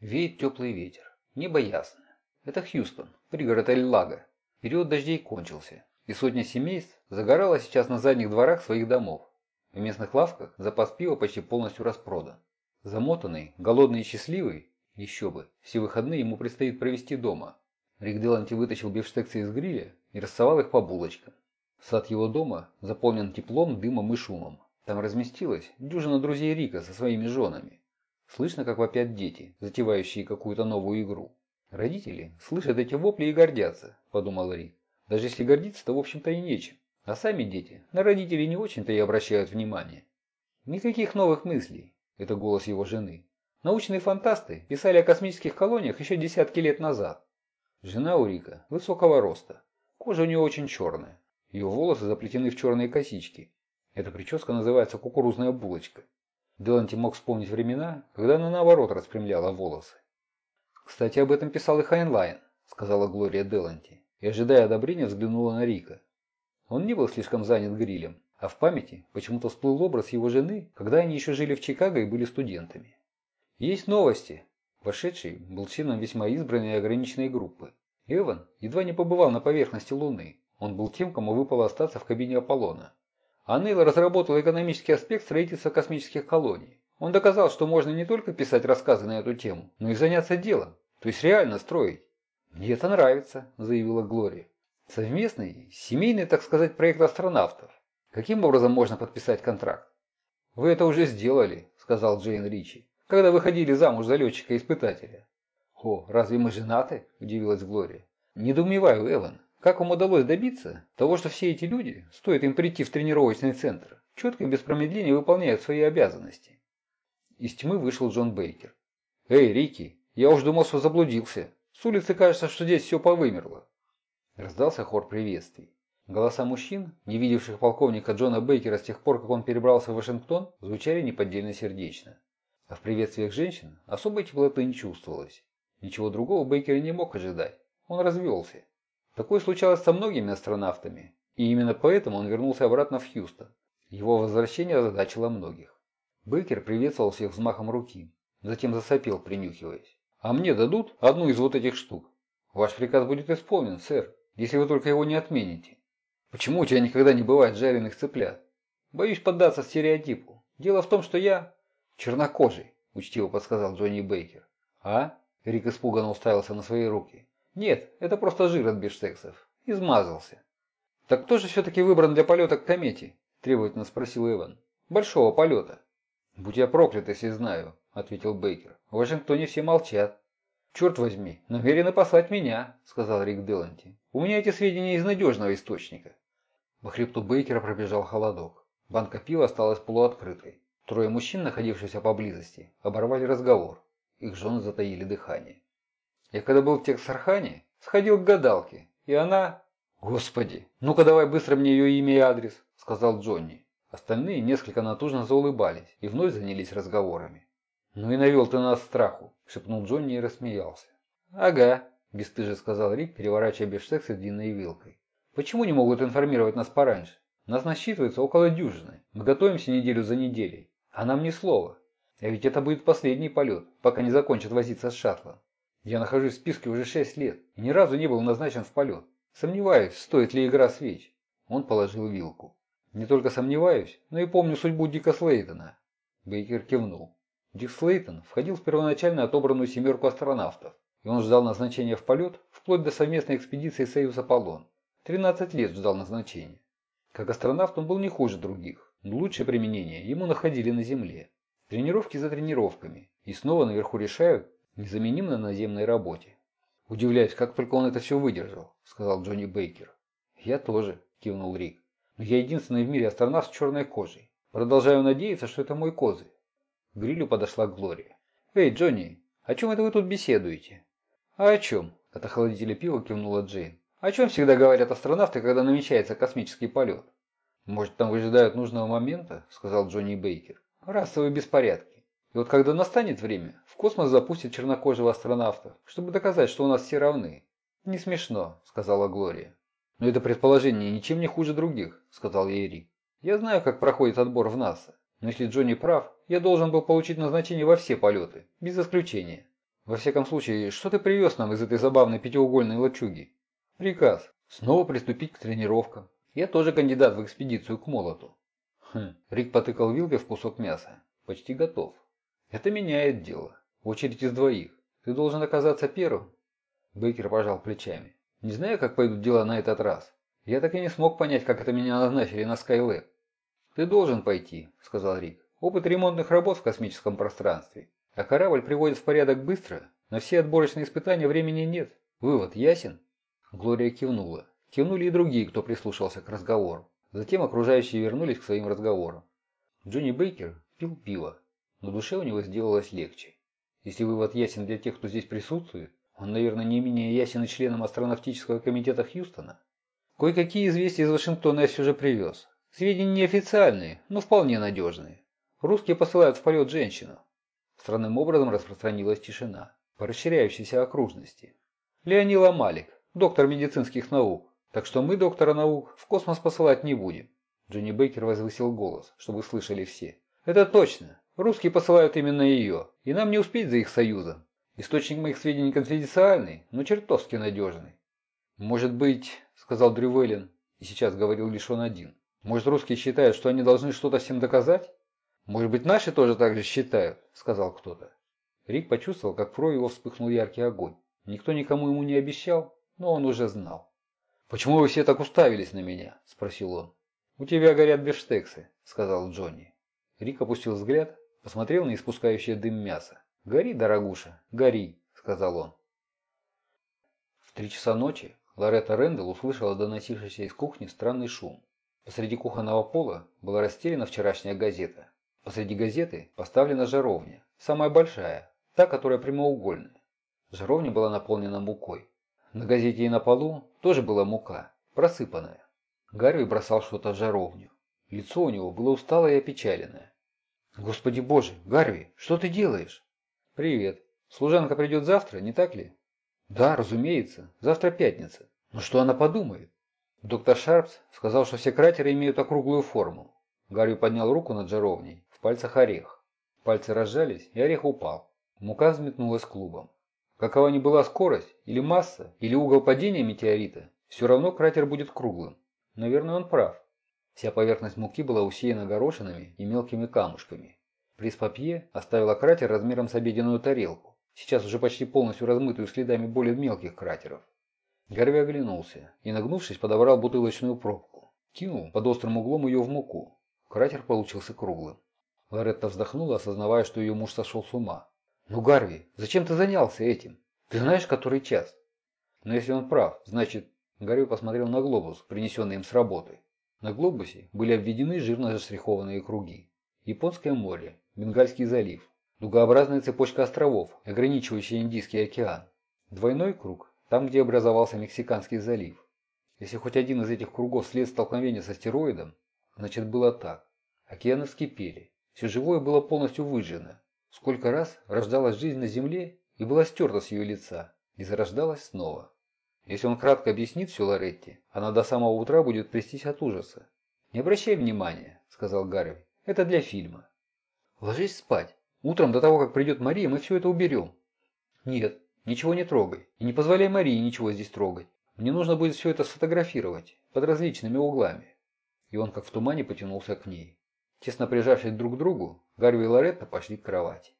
Веет теплый ветер. Небо ясное. Это Хьюстон, пригород Эль-Лага. Период дождей кончился, и сотня семейств загорала сейчас на задних дворах своих домов. В местных лавках запас пива почти полностью распродан. Замотанный, голодный и счастливый, еще бы, все выходные ему предстоит провести дома. Рик Деланти вытащил бифштексы из гриля и рассовал их по булочкам. Сад его дома заполнен теплом, дымом и шумом. Там разместилась дюжина друзей Рика со своими женами. Слышно, как вопят дети, затевающие какую-то новую игру. Родители слышат эти вопли и гордятся, подумал Рик. Даже если гордиться, то в общем-то и нечем. А сами дети на родителей не очень-то и обращают внимание. Никаких новых мыслей. Это голос его жены. Научные фантасты писали о космических колониях еще десятки лет назад. Жена у Рика высокого роста. Кожа у нее очень черная. Ее волосы заплетены в черные косички. Эта прическа называется кукурузная булочка. Деланти мог вспомнить времена, когда она наоборот распрямляла волосы. «Кстати, об этом писал и Хайнлайн», — сказала Глория Деланти, и, ожидая одобрения, взглянула на Рика. Он не был слишком занят грилем, а в памяти почему-то всплыл образ его жены, когда они еще жили в Чикаго и были студентами. «Есть новости!» Вошедший был членом весьма избранной и ограниченной группы. Эван едва не побывал на поверхности Луны. Он был тем, кому выпало остаться в кабине Аполлона. А Нейл разработал экономический аспект строительства космических колоний. Он доказал, что можно не только писать рассказы на эту тему, но и заняться делом, то есть реально строить. «Мне это нравится», – заявила Глория. «Совместный, семейный, так сказать, проект астронавтов. Каким образом можно подписать контракт?» «Вы это уже сделали», – сказал Джейн Ричи, «когда выходили замуж за летчика-испытателя». «О, разве мы женаты?» – удивилась Глория. «Недоумеваю, Эван. Как вам удалось добиться того, что все эти люди, стоит им прийти в тренировочный центр, четко и без промедления выполняют свои обязанности? Из тьмы вышел Джон Бейкер. «Эй, Рики, я уж думал, что заблудился. С улицы кажется, что здесь все повымерло». Раздался хор приветствий. Голоса мужчин, не видевших полковника Джона Бейкера с тех пор, как он перебрался в Вашингтон, звучали неподдельно сердечно. А в приветствиях женщин особой теплоты не чувствовалось. Ничего другого Бейкер не мог ожидать. Он развелся. Такое случалось со многими астронавтами, и именно поэтому он вернулся обратно в Хьюстон. Его возвращение озадачило многих. Бейкер приветствовал всех взмахом руки, затем засопел, принюхиваясь. «А мне дадут одну из вот этих штук? Ваш приказ будет исполнен, сэр, если вы только его не отмените. Почему у тебя никогда не бывает жареных цыплят? Боюсь поддаться стереотипу. Дело в том, что я чернокожий, учтиво подсказал Джонни Бейкер. А? Рик испуганно уставился на свои руки. Нет, это просто жир от бифштексов. Измазался. Так кто же все-таки выбран для полета к комете? Требовательно спросил Иван. Большого полета. Будь я проклят, если знаю, ответил Бейкер. В Вашингтоне все молчат. «Черт возьми, намерены послать меня», — сказал Рик Деланти. «У меня эти сведения из надежного источника». По хребту Бейкера пробежал холодок. Банка пива осталась полуоткрытой. Трое мужчин, находившихся поблизости, оборвали разговор. Их жены затаили дыхание. Я когда был в Тексархане, сходил к гадалке, и она... Господи, ну-ка давай быстро мне ее имя и адрес, сказал Джонни. Остальные несколько натужно заулыбались и вновь занялись разговорами. «Ну и навел ты нас страху», – шепнул Джонни и рассмеялся. «Ага», – бесстыже сказал Рик, переворачивая бифштексы длинной вилкой. «Почему не могут информировать нас пораньше? Нас насчитывается около дюжины. Мы готовимся неделю за неделей. А нам ни слова. А ведь это будет последний полет, пока не закончат возиться с шаттлом. Я нахожусь в списке уже шесть лет и ни разу не был назначен в полет. Сомневаюсь, стоит ли игра свеч. Он положил вилку. Не только сомневаюсь, но и помню судьбу Дика Слейтона. Бейкер кивнул. Дик Слейтон входил в первоначально отобранную семерку астронавтов, и он ждал назначения в полет вплоть до совместной экспедиции «Союз Аполлон». 13 лет ждал назначения. Как астронавт он был не хуже других, но лучшее применение ему находили на Земле. Тренировки за тренировками, и снова наверху решают, незаменим на наземной работе. Удивляюсь, как только он это все выдержал, сказал Джонни Бейкер. Я тоже, кивнул Рик. Но я единственный в мире астронавт с черной кожей. Продолжаю надеяться, что это мой козырь. К грилю подошла Глория. «Эй, Джонни, о чем это вы тут беседуете?» «А о чем?» – от охладителя пива кивнула Джейн. «О чем всегда говорят астронавты, когда намечается космический полет?» «Может, там выжидают нужного момента?» – сказал Джонни Бейкер. «Расовые беспорядки. И вот когда настанет время, в космос запустят чернокожего астронавта, чтобы доказать, что у нас все равны. Не смешно, сказала Глория. Но это предположение ничем не хуже других, сказал ей Рик. Я знаю, как проходит отбор в НАСА. Но если Джонни прав, я должен был получить назначение во все полеты, без исключения. Во всяком случае, что ты привез нам из этой забавной пятиугольной лачуги? Приказ. Снова приступить к тренировкам. Я тоже кандидат в экспедицию к молоту. Хм. Рик потыкал вилкой в кусок мяса. Почти готов. Это меняет дело. Очередь из двоих. Ты должен оказаться первым. Бейкер пожал плечами. Не знаю, как пойдут дела на этот раз. Я так и не смог понять, как это меня назначили на Skylab. Ты должен пойти, сказал Рик. Опыт ремонтных работ в космическом пространстве. А корабль приводит в порядок быстро. На все отборочные испытания времени нет. Вывод ясен? Глория кивнула. Кивнули и другие, кто прислушался к разговору. Затем окружающие вернулись к своим разговорам. Джонни Бейкер пил пиво. Но душе у него сделалось легче. Если вывод ясен для тех, кто здесь присутствует, он, наверное, не менее ясен и членам астронавтического комитета Хьюстона. Кое-какие известия из Вашингтона я все же привез. Сведения неофициальные, но вполне надежные. Русские посылают в полет женщину. Странным образом распространилась тишина по расширяющейся окружности. Леонила Малик, доктор медицинских наук. Так что мы, доктора наук, в космос посылать не будем. Джонни Бейкер возвысил голос, чтобы слышали все. Это точно. Русские посылают именно ее, и нам не успеть за их союзом. Источник моих сведений конфиденциальный, но чертовски надежный. Может быть, сказал Дрювелин, и сейчас говорил лишь он один. Может, русские считают, что они должны что-то всем доказать? Может быть, наши тоже так же считают, сказал кто-то. Рик почувствовал, как в крови его вспыхнул яркий огонь. Никто никому ему не обещал, но он уже знал. «Почему вы все так уставились на меня?» – спросил он. «У тебя горят бифштексы», – сказал Джонни. Рик опустил взгляд Посмотрел на испускающее дым мясо. «Гори, дорогуша, гори», — сказал он. В три часа ночи Лоретта Рэндалл услышала доносившийся из кухни странный шум. Посреди кухонного пола была расстелена вчерашняя газета. Посреди газеты поставлена жаровня, самая большая, та, которая прямоугольная. Жаровня была наполнена мукой. На газете и на полу тоже была мука, просыпанная. Гарви бросал что-то в жаровню. Лицо у него было усталое и опечаленное. «Господи боже, Гарви, что ты делаешь?» «Привет. Служанка придет завтра, не так ли?» «Да, разумеется. Завтра пятница. Но что она подумает?» Доктор Шарпс сказал, что все кратеры имеют округлую форму. Гарви поднял руку над жаровней, в пальцах орех. Пальцы разжались, и орех упал. Мука взметнулась клубом. Какова ни была скорость, или масса, или угол падения метеорита, все равно кратер будет круглым. Наверное, он прав. Вся поверхность муки была усеяна горошинами и мелкими камушками. Пресс-папье оставила кратер размером с обеденную тарелку, сейчас уже почти полностью размытую следами более мелких кратеров. Гарви оглянулся и, нагнувшись, подобрал бутылочную пробку. Кинул под острым углом ее в муку. Кратер получился круглым. Лоретта вздохнула, осознавая, что ее муж сошел с ума. «Ну, Гарви, зачем ты занялся этим? Ты знаешь, который час?» «Но если он прав, значит...» Гарви посмотрел на глобус, принесенный им с работы. На глобусе были обведены жирно заштрихованные круги. Японское море, Бенгальский залив, дугообразная цепочка островов, ограничивающая Индийский океан. Двойной круг, там, где образовался Мексиканский залив. Если хоть один из этих кругов след столкновения с астероидом, значит было так. Океаны вскипели, все живое было полностью выжжено. Сколько раз рождалась жизнь на Земле и была стерта с ее лица, и зарождалась снова. Если он кратко объяснит все Лоретти, она до самого утра будет трястись от ужаса. «Не обращай внимания», — сказал Гарви. «Это для фильма». «Ложись спать. Утром до того, как придет Мария, мы все это уберем». «Нет, ничего не трогай. И не позволяй Марии ничего здесь трогать. Мне нужно будет все это сфотографировать, под различными углами». И он как в тумане потянулся к ней. Тесно прижавшись друг к другу, Гарви и Лоретта пошли к кровати.